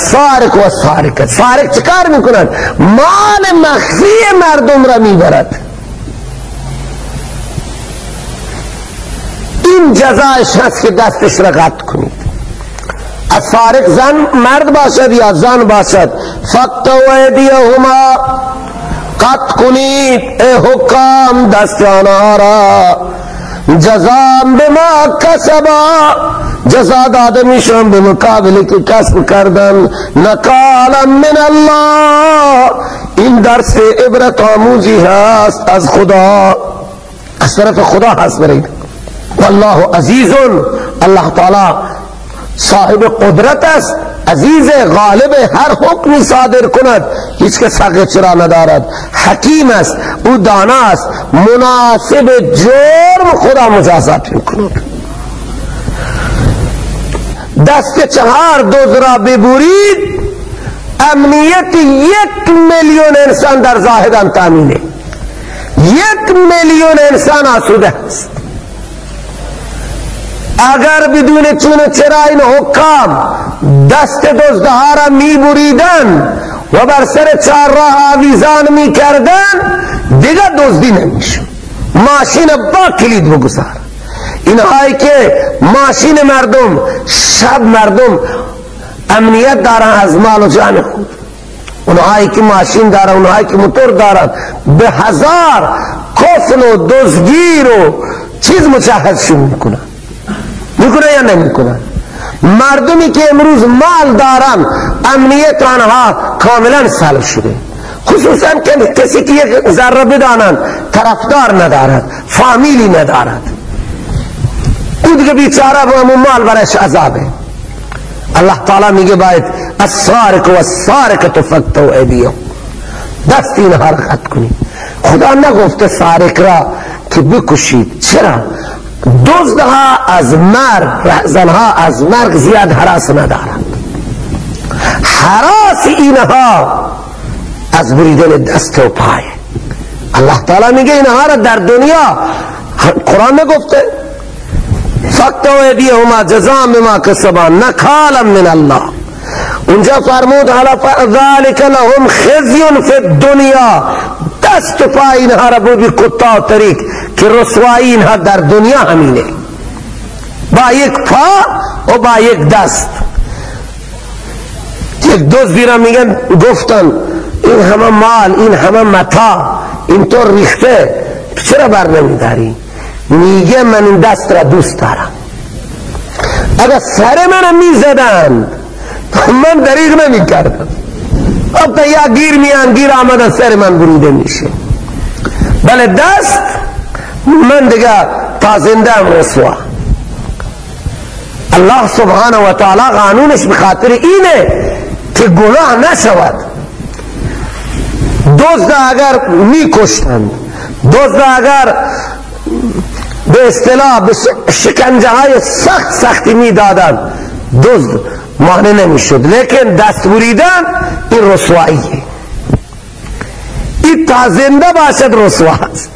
السارق و السارقه سارق چکار می‌کنند مال مخفی مردم را می‌برد. این جزایش هست که دستش را قطع کنید. از سارق زن مرد باشد یا زن باشد؟ فقط و ایدیهما قطع کنید. ای حکام دست آنها را. جزا بما کسبا. جزا داده میشن به مقابل که کسب کردن. نقالا من الله این درس عبرت آموزی هست از خدا. از طرف خدا هست برید والله عزیز. الله تعالی صاحب قدرت است. عزیز غالب هر حکمی صادر کند. هیچ که سقه چرا ندارد. حکیم است. او دانا است. مناسب جرم خدا مجازات میکند. دست چهار دوز را ببورید امنیت یک میلیون انسان در زاهدان تامینه یک میلیون انسان آسوده است. اگر بدون چون چرا این حکام دست دزدها را می بریدن و بر سر چار راه آویزان می کردن دیگه دزدی نمیشون ماشین با کلید بگذار اینهایی که ماشین مردم شب مردم امنیت دارن از مال و جان خود. اونهایی که ماشین دارن اونهایی که موتور دارن به هزار کفن و دزگیر و چیز مشاهد شروع می‌کنن. می‌کنه یا نمی‌کنه مردمی که امروز مال دارن امنیت آنها کاملا سلب شده. خصوصا که کسی که یک ذره بدانن طرفدار ندارد فامیلی ندارد دیگه بیچاره با همون مال برش عذابه. الله تعالی میگه باید السارق و السارق تفکتو ایدیو دست را خط کنید. خدا نگفته سارق را که بکشید. چرا؟ دزدها از مرگ زنها از مرگ زیاد حراس ندارند. حراس اینها از بریدن دست و پای. الله تعالی میگه اینها را در دنیا قرآن نگفته فقط و ایدیهما جزام بما کسبان نکالا من الله اونجا فرمود حالا ذالک لهم خزی فی الدنیا۔ دست و پای اینها را بودی کتا و طریق که رسوایی اینها در دنیا همینه با یک پا و با یک دست۔ یک دوست را میگن گفتن این همه مال این همه متا اینطور ریخته چرا بر نمیداری؟ میگه من این دست را دوست دارم. اگر سر من می‌زدن من دریغ نمی کردم اب یا گیر میان گیر آمدن سر من بریده میشه. بله دست من دیگه تا زنده رسوا الله سبحانه و تعالی قانونش بخاطر اینه که گناه نشود. دزد اگر می کشتند دزد اگر به اصطلاح به شکنجه های سخت سختی می دادن دزد نمی شد لیکن دست بریدن این رسواییه این تا زنده باشد رسوا است.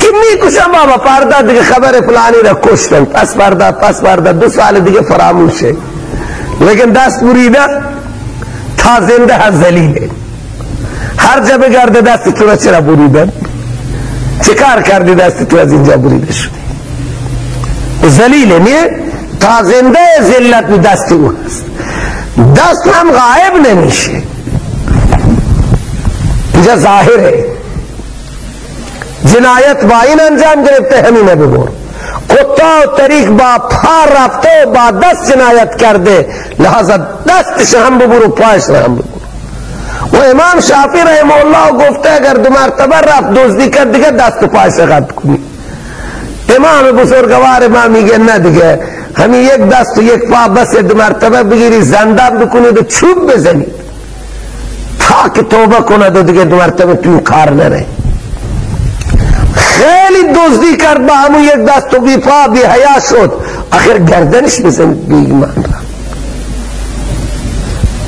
که می‌کشم بابا پرده دیگه خبر فلانی را کشتن پس پرده پس پرده دو سال دیگه فراموشه لیکن دست بریده تا زنده هست زلیله هر جا بگرده دست تو را چرا بریدن؟ چه کار کردی دست تو از اینجا بریده شدی؟ زلیله نیه؟ تا زنده زلت به دست او هست. دست هم غائب نمیشه. اینجا ظاهره. جنایت با این انجام گرفته همینه ببر کتا و طریق با پا رفته و با دست جنایت کرده. لحظا دستش هم ببر و پایش هم و امام شافی رحمه الله گفته اگر دو مرتبه رفت دزدی کرد دیگه دست و پایش قد کنی. امام بزرگوار ما میگه نه دیگه. همین یک دست و یک پا بس دو مرتبه بگیری زندان بکنید و چوب بزنید تا که توبه کند و دیگه دو مرتبه تو کار نره. خیلی دزدی کرد با همون یک دست و بی پا بی حیا شد. آخر گردنش بزنید بی ایمان. را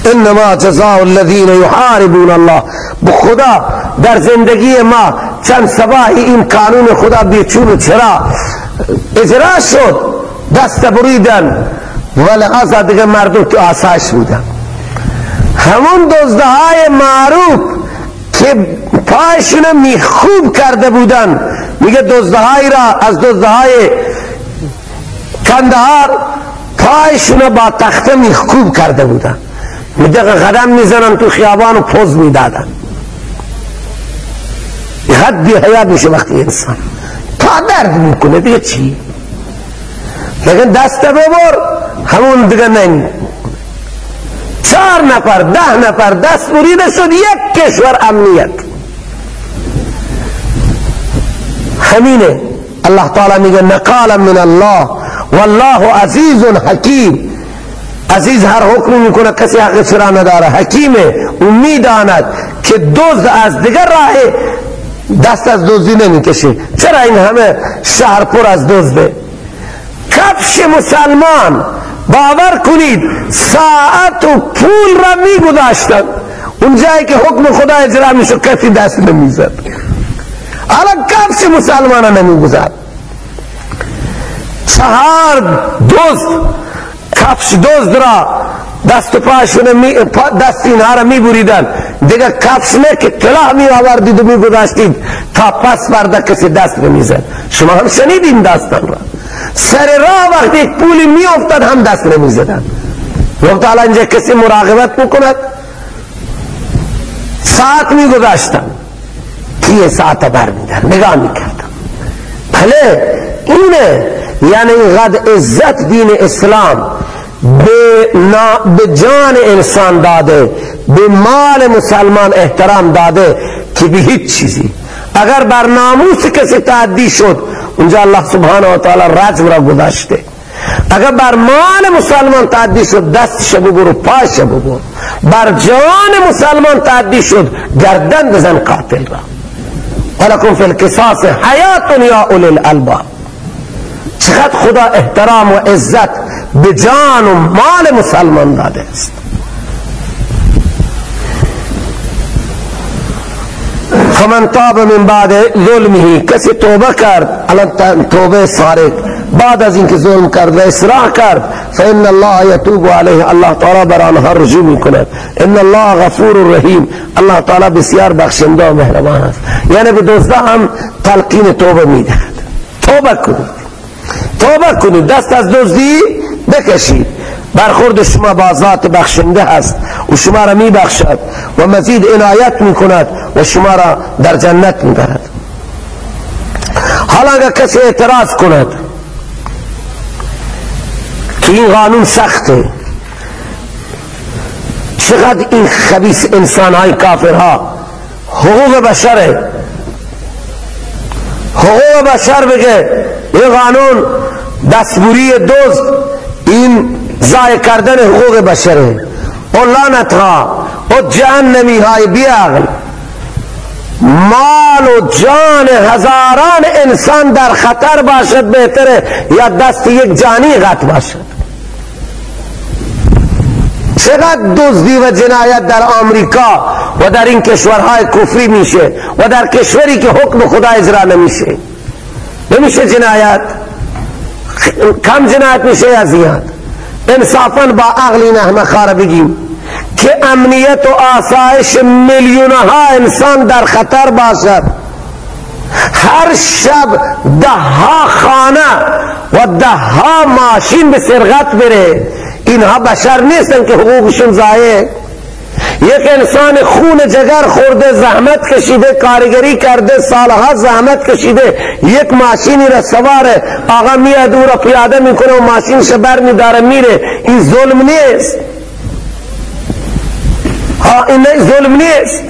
انما جزاء الذين يحاربون الله. بخدا در زندگی ما چند سباهی این قانون خدا بیچون چرا؟ اجرا شد دست بریدن. ولی از دیگه مردم تو آسایش بودن. همون دزده های معروف که پایشون میخوب کرده بودن. میگه دزده را از دزده های کندهار پایشون با تخته میخوب کرده بودن. میگه قدم می‌زنن تو خیابان و پوز می‌دادن حدی حیات میشه وقتی انسان. تا درد می‌کنه دیگه چی؟ لیکن دست ببر؟ همون دیگه نمی چهار نفر ده نفر دست بریده شد یک کشور امنیت. همینه. الله تعالی میگه نقالا من الله والله عزیز حکیم. عزیز هر حکمی می‌کنه کسی حق چرا نداره؟ حکیمه امید آند که دوز از دیگر راه دست از دزدی نمی‌کشه. چرا این همه شهر پر از دزده؟ کفش مسلمان باور کنید ساعت و پول را میگذاشتن. اون جایی که حکم خدا اجرا می‌شد کسی دست نمی‌زد. حالا کفش مسلمان نمیگذار چهار دوست کفش دوست را دست پاشون می دست اینها را می بریدن دیگه کفش نه که می آوردید و می گذاشتید. تا پس برده کسی دست نمی‌زد. شما هم شنیدین داستان را. سر راه وقتی پولی می افتاد هم دست نمی زدن وقت حالا اینجا کسی مراقبت می‌کند؟ ساعت می گذاشتن که ساعت بر میدن نگاه می‌کردم بله اینه. یعنی غد عزت دین اسلام. به جان انسان داده به مال مسلمان احترام داده که به هیچ چیزی. اگر بر ناموس کسی تعدی شد اونجا الله سبحانه و تعالی رجم را گذاشته. اگر بر مال مسلمان تعدی شد دست شب برو پاش ببر بر جان مسلمان تعدی شد گردن بزن قاتل را. ولکن فی القصاص حیات یا اولی الالباب چقدر خدا احترام و عزت به جان و مال مسلمان داده است. فمن تاب من بعد ظلمه کسی توبه کرد الان توبه صارت بعد از اینکه ظلم کرد و اصلاح کرد فان الله یتوب علیه. الله تعالی بر آنها رجوع می‌کند. ان الله غفور رحیم. الله تعالی بسیار بخشنده و مهربان است. یعنی به دزده هم تلقین توبه می‌دهد. توبه کنید. توبه کنید. دست از دزدی بکشید. برخورد شما با ذات بخشنده است و شما را می بخشد و مزید عنایت می کند و شما را در جنت می برد حالا اگر کسی اعتراض کند که این قانون سخته چقدر این خبیث انسان های کافرها حقوق بشره حقوق بشر بگه این قانون دستبوری دوست این ضایع کردن حقوق بشره و لعنت ها و جهنمی های بیاغل مال و جان هزاران انسان در خطر باشد بهتره یا دست یک جانی غط باشد. چقدر دزدی و جنایت در آمریکا و در این کشورهای کفری میشه و در کشوری که حکم خدا اجرا نمیشه. نمیشه جنایت؟ کم جنایت میشه یا زیاد؟ انصافا با عقلی نه خاره بگیم که امنیت و آسایش میلیون ها انسان در خطر باشد. هر شب ده ها خانه و ده ها ماشین به سرقت بره. اینها بشر نیستن که حقوقشون ضایع. یک انسان خون جگر خورده زحمت کشیده کارگری کرده سالها زحمت کشیده یک ماشینی را سواره آقا میاد او را پیاده می‌کنه و ماشین شبر میداره میره. این ظلم نیست. ها این ظلم نیست.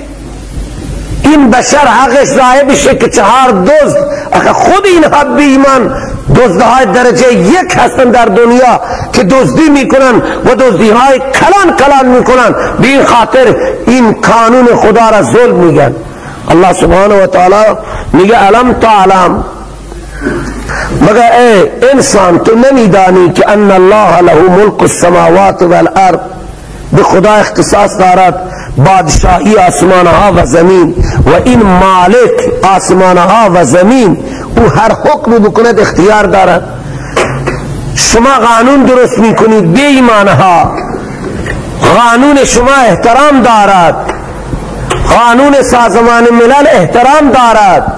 این بشر حقش ضایع بشه که چهار دوست اخه خود اینها بی ایمان. دزدهای درجه یک هستن در دنیا. که دزدی می‌کنن و دزدی های کلان کلان می‌کنن. به این خاطر این قانون خدا را ظلم میگن. الله سبحانه و تعالی میگه علم تعلم؟ مگر ای انسان تو نمیدانی که ان الله له ملک السماوات والارض به خدا اختصاص دارد بادشاهی آسمان ها و زمین و این مالک آسمان ها و زمین او هر حکم بکند اختیار دارد. شما قانون درست می‌کنید بی ایمانها قانون شما احترام دارد. قانون سازمان ملل احترام دارد.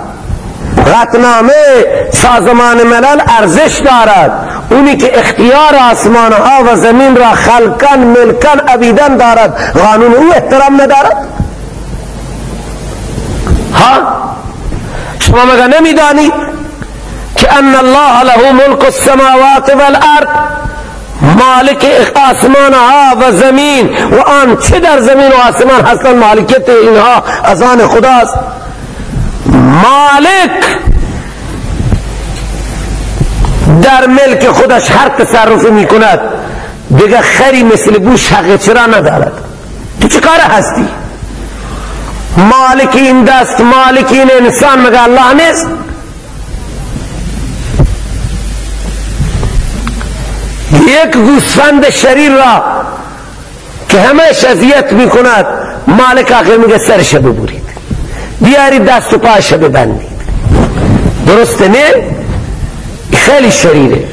غطنامه سازمان ملل ارزش دارد. اونی که اختیار آسمان ها و زمین را خلقن ملکن عبیدن دارد قانون او احترام ندارد. ها؟ شما مگه نمی‌دانید که ان الله له ملک السماوات والارض. مالک آسمان ها و زمین و آن چه در زمین و آسمان هستن مالکیت اینها از آن خداست. مالک در ملک خودش هر تصرف می کند دیگه خری مثل بوش حق چرا ندارد؟ تو چه کار هستی؟ مالک این دست مالک این انسان مگه الله نیست؟ یک گوسفند شریر را که همه اذیت می کند مالک آخر میگه سرش ببرید. بیارید دست و پاش ببندید. درسته نه؟ خیلی شریره.